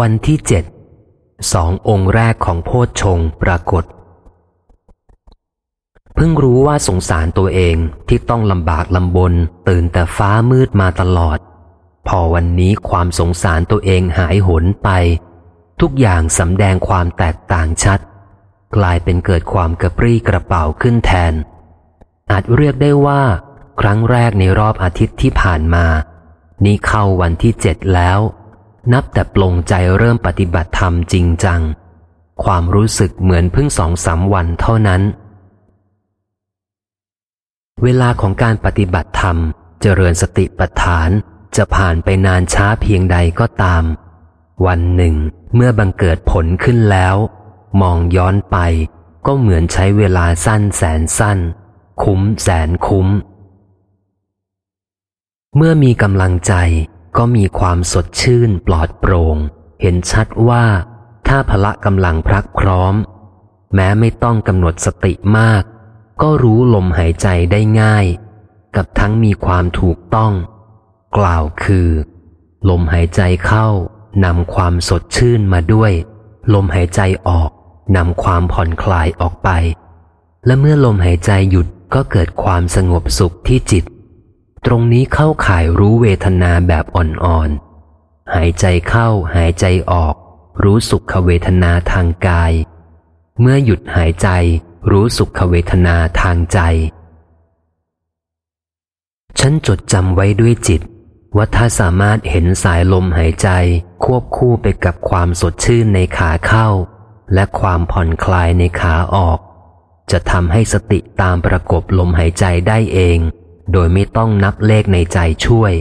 วันที่เจ็ดสององค์แรกของโพชฌงปรากฏ เพิ่งรู้ว่าสงสารตัวเองที่ต้องลำบากลำบน ตื่นแต่ฟ้ามืดมาตลอด พอวันนี้ความสงสารตัวเองหายหนไป ทุกอย่างสำแดงความแตกต่างชัด กลายเป็นเกิดความกระปรี้กระเป๋าขึ้นแทน อาจเรียกได้ว่า ครั้งแรกในรอบอาทิตย์ที่ผ่านมา นี่เข้าวันที่เจ็ดแล้ว นับแต่ปลงใจเริ่มปฏิบัติธรรมจริงจัง ความรู้สึกเหมือนเพิ่งสองสามวันเท่านั้น เวลาของการปฏิบัติธรรมเจริญสติปัฏฐานจะผ่านไปนานช้าเพียงใดก็ตาม วันหนึ่ง เมื่อบังเกิดผลขึ้นแล้ว มองย้อนไป ก็เหมือนใช้เวลาสั้นแสนสั้น คุ้มแสนคุ้ม เมื่อมีกำลังใจ ก็มีความสดชื่นปลอดโปรง่ง เห็นชัดว่าถ้าพละกำลังพรักพร้อม แม้ไม่ต้องกำหนดสติมาก ก็รู้ลมหายใจได้ง่าย กับทั้งมีความถูกต้อง กล่าวคือ ลมหายใจเข้านำความสดชื่นมาด้วย ลมหายใจออกนำความผ่อนคลายออกไป และเมื่อลมหายใจหยุดก็เกิดความสงบสุขที่จิต ตรงนี้เข้าข่ายรู้เวทนาแบบอ่อนๆ หายใจเข้าหายใจออก รู้สุขเวทนาทางกาย เมื่อหยุดหายใจรู้สุขเวทนาทางใจ ฉันจดจำไว้ด้วยจิต ว่าถ้าสามารถเห็นสายลมหายใจควบคู่ไปกับความสดชื่นในขาเข้า และความผ่อนคลายในขาออก จะทำให้สติตามประกบลมหายใจได้เอง โดยไม่ต้องนับเลขในใจช่วย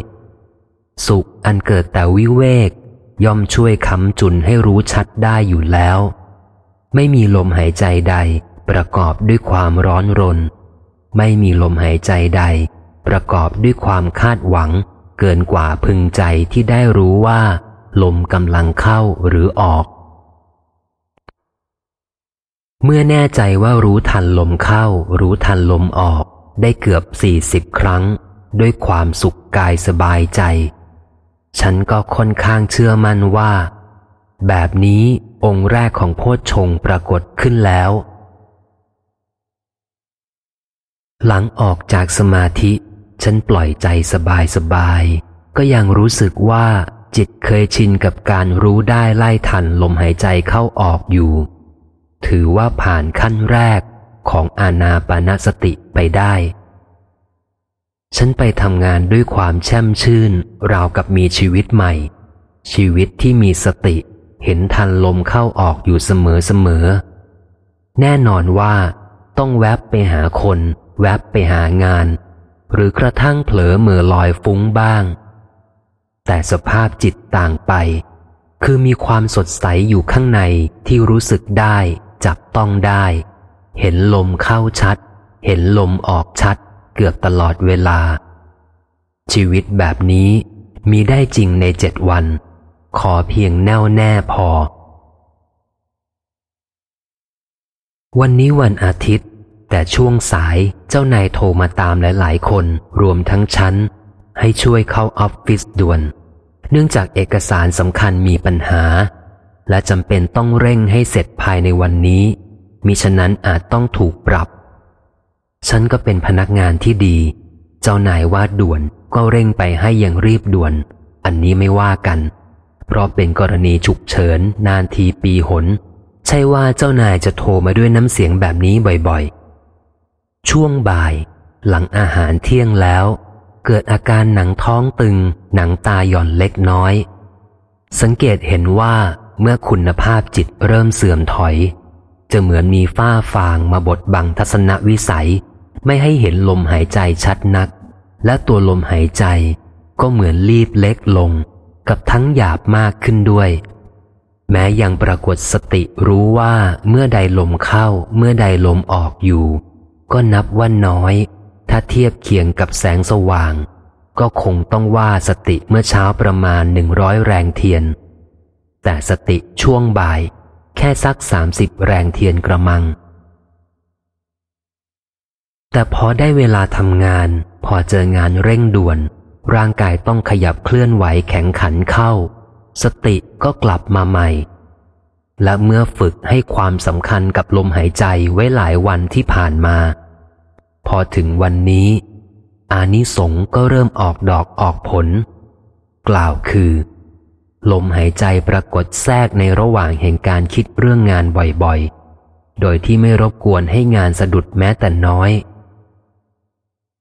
สุขอันเกิดแต่วิเวก ย่อมช่วยค้ำจุนให้รู้ชัดได้อยู่แล้ว ไม่มีลมหายใจใดประกอบด้วยความร้อนรน ไม่มีลมหายใจใด ประกอบด้วยความคาดหวัง เกินกว่าพึงใจที่ได้รู้ว่า ลมกำลังเข้าหรือออก เมื่อแน่ใจว่ารู้ทันลมเข้า รู้ทันลมออก ได้เกือบสี่สิบครั้ง ด้วยความสุขกายสบายใจ ฉันก็ค่อนข้างเชื่อมั่นว่า แบบนี้องค์แรกของโพชฌงปรากฏขึ้นแล้ว หลังออกจากสมาธิ ฉันปล่อยใจสบายสบายก็ยังรู้สึกว่าจิตเคยชินกับการรู้ได้ไล่ทันลมหายใจเข้าออกอยู่ ถือว่าผ่านขั้นแรก ของอานาปานสติไปได้ ฉันไปทำงานด้วยความแช่มชื่น ราวกับมีชีวิตใหม่ ชีวิตที่มีสติเห็นทันลมเข้าออกอยู่เสมอเสมอ แน่นอนว่าต้องแวบไปหาคน แวบไปหางาน หรือกระทั่งเผลอเมือลอยฟุ้งบ้าง แต่สภาพจิตต่างไป คือมีความสดใสอยู่ข้างในที่รู้สึกได้ จับต้องได้ เห็นลมเข้าชัด เห็นลมออกชัด เกือบตลอดเวลา ชีวิตแบบนี้มีได้จริงในเจ็ดวัน ขอเพียงแน่วแน่พอ วันนี้วันอาทิตย์ แต่ช่วงสายเจ้านายโทรมาตามหลายๆ คนรวมทั้งฉัน ให้ช่วยเข้าออฟฟิศด่วน เนื่องจากเอกสารสำคัญมีปัญหา และจำเป็นต้องเร่งให้เสร็จภายในวันนี้ มิฉะนั้นอาจต้องถูกปรับ ฉันก็เป็นพนักงานที่ดี เจ้านายว่าด่วนก็เร่งไปให้อย่างรีบด่วน อันนี้ไม่ว่ากัน เพราะเป็นกรณีฉุกเฉินนานทีปีหน ใช่ว่าเจ้านายจะโทรมาด้วยน้ำเสียงแบบนี้บ่อยๆ ช่วงบ่าย หลังอาหารเที่ยงแล้ว เกิดอาการหนังท้องตึง หนังตาหย่อนเล็กน้อย สังเกตเห็นว่าเมื่อคุณภาพจิตเริ่มเสื่อมถอย จะเหมือนมีฝ้าฟางมาบดบังทัศนวิสัย ไม่ให้เห็นลมหายใจชัดนัก และตัวลมหายใจ ก็เหมือนรีบเล็กลง กับทั้งหยาบมากขึ้นด้วย แม้ยังปรากฏสติรู้ว่าเมื่อใดลมเข้าเมื่อใดลมออกอยู่ ก็นับว่าน้อย ถ้าเทียบเคียงกับแสงสว่าง ก็คงต้องว่าสติเมื่อเช้าประมาณหนึ่งร้อยแรงเทียน แต่สติช่วงบ่าย ค่สักสามสิบแรงเทียนกระมัง แต่พอได้เวลาทำงาน พอเจองานเร่งด่วน ร่างกายต้องขยับเคลื่อนไหวแข็งขันเข้า สติก็กลับมาใหม่ และเมื่อฝึกให้ความสำคัญกับลมหายใจไว้หลายวันที่ผ่านมา พอถึงวันนี้ อานิสงก็เริ่มออกดอกออกผล กล่าวคือ ลมหายใจปรากฏแทรกในระหว่างแห่งการคิดเรื่องงานบ่อยๆ โดยที่ไม่รบกวนให้งานสะดุดแม้แต่น้อย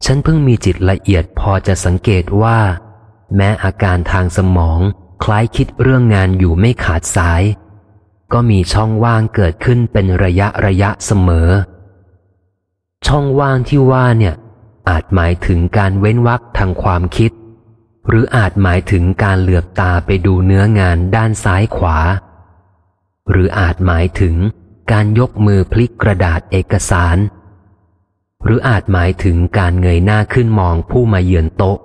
ฉันเพิ่งมีจิตละเอียดพอจะสังเกตว่า แม้อาการทางสมองคล้ายคิดเรื่องงานอยู่ไม่ขาดสาย ก็มีช่องว่างเกิดขึ้นเป็นระยะระยะเสมอ ช่องว่างที่ว่าเนี่ย อาจหมายถึงการเว้นวักทางความคิด หรืออาจหมายถึงการเหลือบตาไปดูเนื้องานด้านซ้ายขวา หรืออาจหมายถึงการยกมือพลิกกระดาษเอกสาร หรืออาจหมายถึงการเงยหน้าขึ้นมองผู้มาเยือนโต๊ะ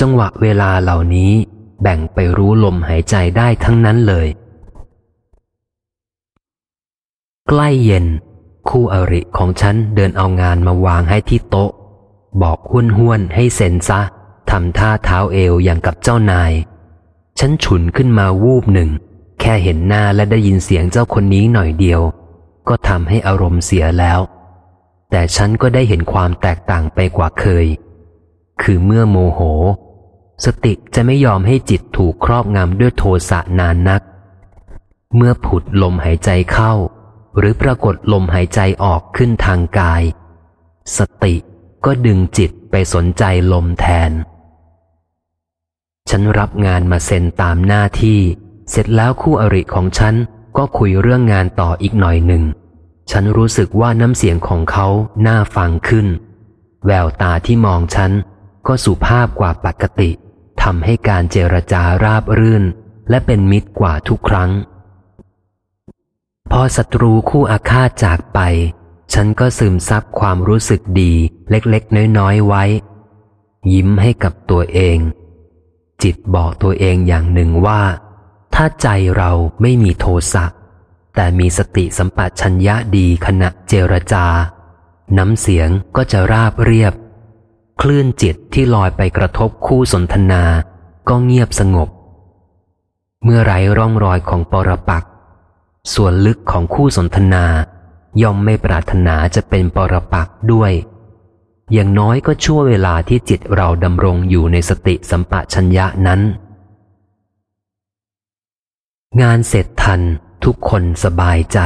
จังหวะเวลาเหล่านี้แบ่งไปรู้ลมหายใจได้ทั้งนั้นเลย ใกล้เย็น คู่อริของฉันเดินเอางานมาวางให้ที่โต๊ะ บอกหุ้นห้วนให้เซ็นซะ ทำท่าเท้าเอวอย่างกับเจ้านาย ฉันฉุนขึ้นมาวูบหนึ่ง แค่เห็นหน้าและได้ยินเสียงเจ้าคนนี้หน่อยเดียว ก็ทำให้อารมณ์เสียแล้ว แต่ฉันก็ได้เห็นความแตกต่างไปกว่าเคย คือเมื่อโมโห สติจะไม่ยอมให้จิตถูกครอบงำด้วยโทสะนานนัก เมื่อผุดลมหายใจเข้า หรือปรากฏลมหายใจออกขึ้นทางกาย สติก็ดึงจิตไปสนใจลมแทน ฉันรับงานมาเซ็นตามหน้าที่ เสร็จแล้วคู่อริของฉันก็คุยเรื่องงานต่ออีกหน่อยหนึ่ง ฉันรู้สึกว่าน้ำเสียงของเขาน่าฟังขึ้น แววตาที่มองฉันก็สุภาพกว่าปกติทำให้การเจรจาราบรื่น และเป็นมิตรกว่าทุกครั้ง พอศัตรูคู่อาฆาตจากไป ฉันก็ซึมซับความรู้สึกดีเล็กๆ น้อยๆไว้ ยิ้มให้กับตัวเอง จิตบอกตัวเองอย่างหนึ่งว่า ถ้าใจเราไม่มีโทสะแต่มีสติสัมปชัญญะดีขณะเจรจา น้ำเสียงก็จะราบเรียบ คลื่นจิตที่ลอยไปกระทบคู่สนทนา ก็เงียบสงบ เมื่อไรร่องรอยของปรปัก ส่วนลึกของคู่สนทนา ย่อมไม่ปรารถนาจะเป็นปรปักด้วย อย่างน้อยก็ชั่วเวลาที่จิตเราดำรงอยู่ในสติสัมปชัญญะนั้น งานเสร็จทัน ทุกคนสบายใจ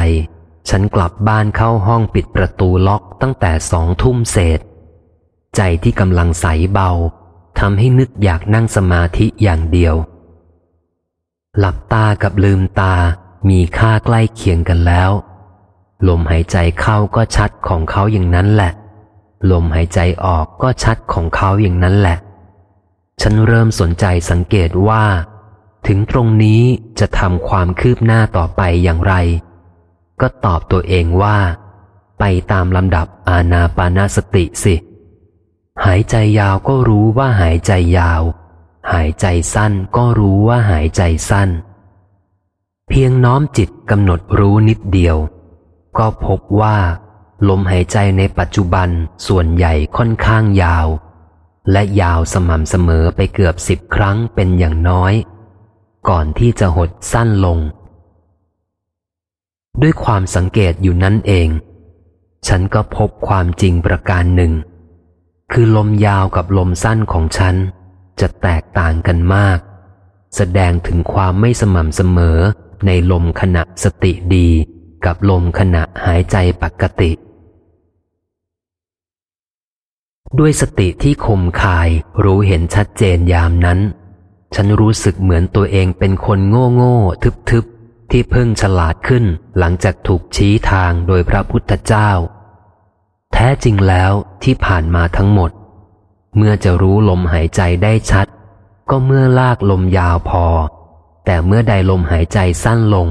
ฉันกลับบ้านเข้าห้องปิดประตูล็อกตั้งแต่สองทุ่มเศษ ใจที่กำลังใสเบาทำให้นึกอยากนั่งสมาธิอย่างเดียว หลับตากับลืมตามีค่าใกล้เคียงกันแล้ว ลมหายใจเข้าก็ชัดของเขาอย่างนั้นแหละ ลมหายใจออกก็ชัดของเขาอย่างนั้นแหละ ฉันเริ่มสนใจสังเกตว่า ถึงตรงนี้จะทำความคืบหน้าต่อไปอย่างไร ก็ตอบตัวเองว่า ไปตามลำดับอาณาปานาสติสิ หายใจยาวก็รู้ว่าหายใจยาว หายใจสั้นก็รู้ว่าหายใจสั้น เพียงน้อมจิตกำหนดรู้นิดเดียว ก็พบว่า ลมหายใจในปัจจุบันส่วนใหญ่ค่อนข้างยาว และยาวสม่ำเสมอไปเกือบสิบครั้งเป็นอย่างน้อย ก่อนที่จะหดสั้นลง ด้วยความสังเกตอยู่นั่นเอง ฉันก็พบความจริงประการหนึ่ง คือลมยาวกับลมสั้นของฉัน จะแตกต่างกันมาก แสดงถึงความไม่สม่ำเสมอในลมขณะสติดีกับลมขณะหายใจปกติ ด้วยสติที่คมคายรู้เห็นชัดเจนยามนั้น ฉันรู้สึกเหมือนตัวเองเป็นคนโง่โง่ทึบทึบที่เพิ่งฉลาดขึ้นหลังจากถูกชี้ทางโดยพระพุทธเจ้า แท้จริงแล้วที่ผ่านมาทั้งหมด เมื่อจะรู้ลมหายใจได้ชัด ก็เมื่อลากลมยาวพอ แต่เมื่อใดลมหายใจสั้นลง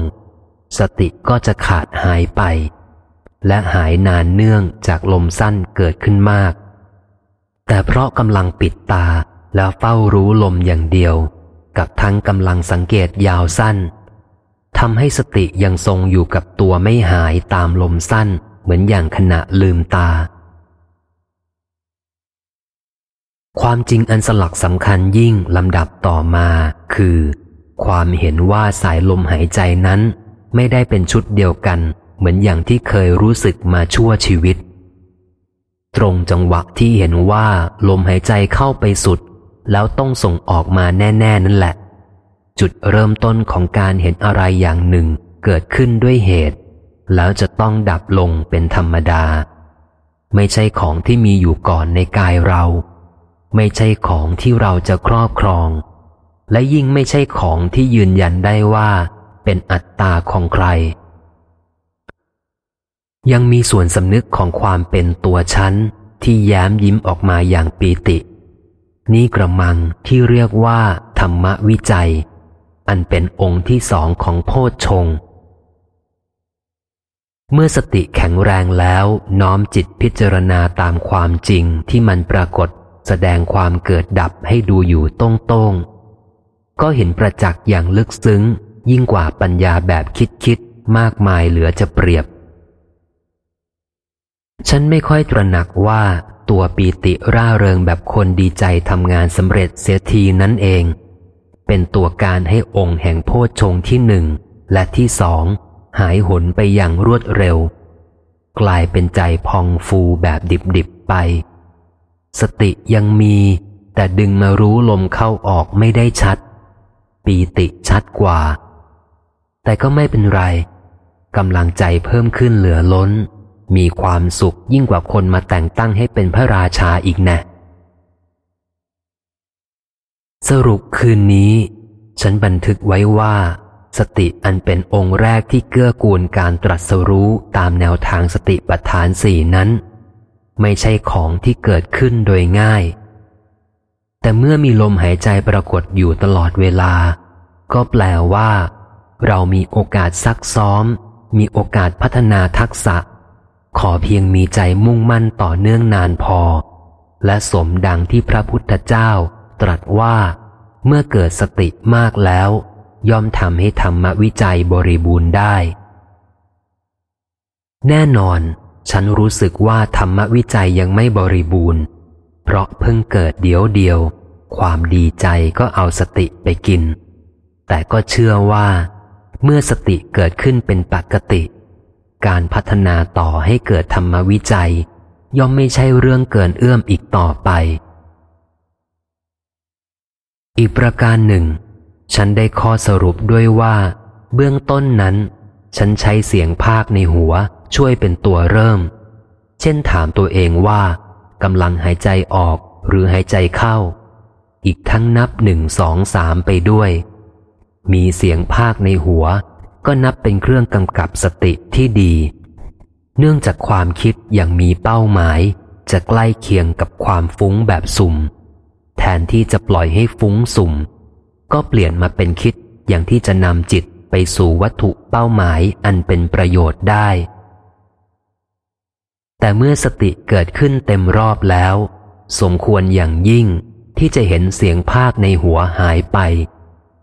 สติก็จะขาดหายไป และหายนานเนื่องจากลมสั้นเกิดขึ้นมาก แต่เพราะกำลังปิดตาแล้วเฝ้ารู้ลมอย่างเดียว กับทั้งกำลังสังเกตยาวสั้นทำให้สติยังทรงอยู่กับตัวไม่หายตามลมสั้นเหมือนอย่างขณะลืมตา ความจริงอันสลักสำคัญยิ่งลำดับต่อมาคือ ความเห็นว่าสายลมหายใจนั้น ไม่ได้เป็นชุดเดียวกัน เหมือนอย่างที่เคยรู้สึกมาชั่วชีวิต ตรงจังหวะที่เห็นว่าลมหายใจเข้าไปสุด แล้วต้องส่งออกมาแน่ ๆ นั่นแหละ จุดเริ่มต้นของการเห็นอะไรอย่างหนึ่งเกิดขึ้นด้วยเหตุ แล้วจะต้องดับลงเป็นธรรมดา ไม่ใช่ของที่มีอยู่ก่อนในกายเรา ไม่ใช่ของที่เราจะครอบครอง และยิ่งไม่ใช่ของที่ยืนยันได้ว่า เป็นอัตตาของใคร ยังมีส่วนสำนึกของความเป็นตัวฉันที่แย้มยิ้มออกมาอย่างปีติ นี่กระมังที่เรียกว่า ธรรมวิจัย อันเป็นองค์ที่สองของโพชฌงเมื่อสติแข็งแรงแล้วน้อมจิตพิจารณาตามความจริงที่มันปรากฏแสดงความเกิดดับให้ดูอยู่ตรงๆก็เห็นประจักษ์อย่างลึกซึ้ง ยิ่งกว่าปัญญาแบบคิดคิดมากมายเหลือจะเปรียบ ฉันไม่ค่อยตระหนักว่าตัวปีติร่าเริงแบบคนดีใจทำงานสำเร็จเสียทีนั่นเอง เป็นตัวการให้องค์แห่งโพชฌงที่หนึ่งและที่สองหายหนไปอย่างรวดเร็ว กลายเป็นใจพองฟูแบบดิบๆไป สติยังมีแต่ดึงมารู้ลมเข้าออกไม่ได้ชัด ปีติชัดกว่า แต่ก็ไม่เป็นไรกำลังใจเพิ่มขึ้นเหลือล้น มีความสุขยิ่งกว่าคนมาแต่งตั้งให้เป็นพระราชาอีกแน่สรุปคืนนี้ ฉันบันทึกไว้ว่า สติอันเป็นองค์แรกที่เกื้อกูลการตรัสรู้ตามแนวทางสติปัฏฐานสี่นั้น ไม่ใช่ของที่เกิดขึ้นโดยง่าย แต่เมื่อมีลมหายใจปรากฏอยู่ตลอดเวลา ก็แปลว่า เรามีโอกาสซักซ้อม มีโอกาสพัฒนาทักษะ ขอเพียงมีใจมุ่งมั่นต่อเนื่องนานพอ และสมดังที่พระพุทธเจ้าตรัสว่า เมื่อเกิดสติมากแล้ว ย่อมทำให้ธรรมวิจัยบริบูรณ์ได้ แน่นอน ฉันรู้สึกว่าธรรมวิจัยยังไม่บริบูรณ์ เพราะเพิ่งเกิดเดียวเดียว ความดีใจก็เอาสติไปกิน แต่ก็เชื่อว่า เมื่อสติเกิดขึ้นเป็นปกติ การพัฒนาต่อให้เกิดธรรมวิจัย ย่อมไม่ใช่เรื่องเกินเอื้อมอีกต่อไป อีกประการหนึ่ง ฉันได้ข้อสรุปด้วยว่า เบื้องต้นนั้น ฉันใช้เสียงภาคในหัวช่วยเป็นตัวเริ่ม เช่นถามตัวเองว่ากำลังหายใจออกหรือหายใจเข้า อีกทั้งนับหนึ่งสองสามไปด้วย มีเสียงภาคในหัว ก็นับเป็นเครื่องกำกับสติที่ดี เนื่องจากความคิดอย่างมีเป้าหมาย จะใกล้เคียงกับความฟุ้งแบบสุ่ม แทนที่จะปล่อยให้ฟุ้งสุ่ม ก็เปลี่ยนมาเป็นคิดอย่างที่จะนำจิตไปสู่วัตถุเป้าหมายอันเป็นประโยชน์ได้ แต่เมื่อสติเกิดขึ้นเต็มรอบแล้ว สมควรอย่างยิ่งที่จะเห็นเสียงภาคในหัวหายไป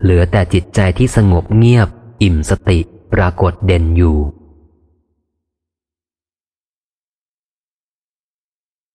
เหลือแต่จิตใจที่สงบเงียบ อิ่มสติปรากฏเด่นอยู่